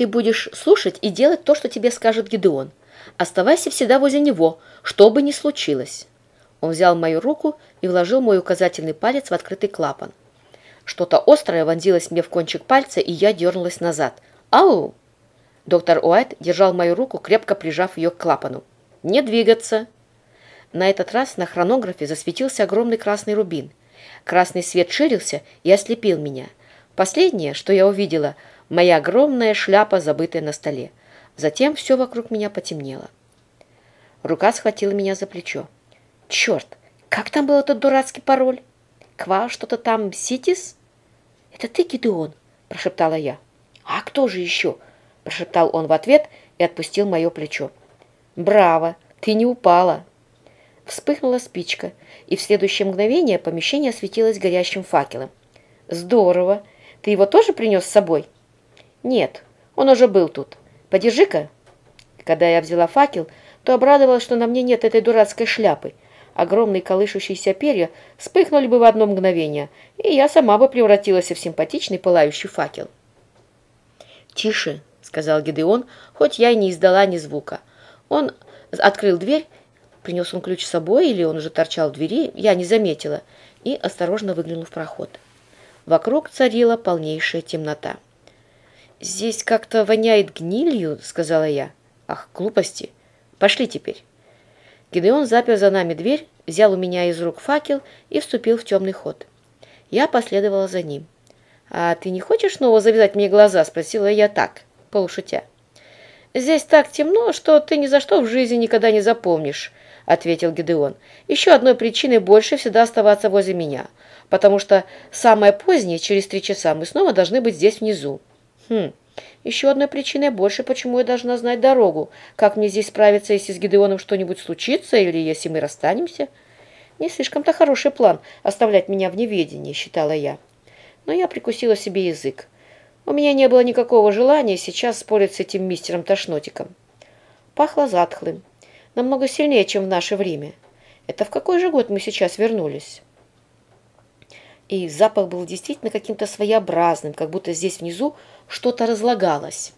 Ты будешь слушать и делать то, что тебе скажет Гидеон. Оставайся всегда возле него, что бы ни случилось». Он взял мою руку и вложил мой указательный палец в открытый клапан. Что-то острое вонзилось мне в кончик пальца, и я дернулась назад. «Ау!» Доктор Уайт держал мою руку, крепко прижав ее к клапану. «Не двигаться!» На этот раз на хронографе засветился огромный красный рубин. Красный свет ширился и ослепил меня. Последнее, что я увидела, моя огромная шляпа, забытая на столе. Затем все вокруг меня потемнело. Рука схватила меня за плечо. «Черт! Как там был этот дурацкий пароль? Ква что-то там, Ситис?» «Это ты, Гидеон?» – прошептала я. «А кто же еще?» – прошептал он в ответ и отпустил мое плечо. «Браво! Ты не упала!» Вспыхнула спичка, и в следующее мгновение помещение осветилось горящим факелом. «Здорово! Ты его тоже принес с собой?» «Нет, он уже был тут. Подержи-ка». Когда я взяла факел, то обрадовалась, что на мне нет этой дурацкой шляпы. Огромные колышущиеся перья вспыхнули бы в одно мгновение, и я сама бы превратилась в симпатичный пылающий факел. «Тише», — сказал Гидеон, хоть я и не издала ни звука. Он открыл дверь, принес он ключ с собой, или он уже торчал в двери, я не заметила, и осторожно выглянул в проход. Вокруг царила полнейшая темнота. «Здесь как-то воняет гнилью», — сказала я. «Ах, глупости! Пошли теперь». Гидеон запер за нами дверь, взял у меня из рук факел и вступил в темный ход. Я последовала за ним. «А ты не хочешь снова завязать мне глаза?» – спросила я так, полушутя. «Здесь так темно, что ты ни за что в жизни никогда не запомнишь», – ответил Гидеон. «Еще одной причиной больше всегда оставаться возле меня, потому что самое позднее, через три часа, мы снова должны быть здесь внизу». «Хм, еще одной причиной больше, почему я должна знать дорогу. Как мне здесь справиться, если с Гидеоном что-нибудь случится, или если мы расстанемся?» «Не слишком-то хороший план оставлять меня в неведении», – считала я но я прикусила себе язык. У меня не было никакого желания сейчас спорить с этим мистером Тошнотиком. Пахло затхлым, намного сильнее, чем в наше время. Это в какой же год мы сейчас вернулись? И запах был действительно каким-то своеобразным, как будто здесь внизу что-то разлагалось.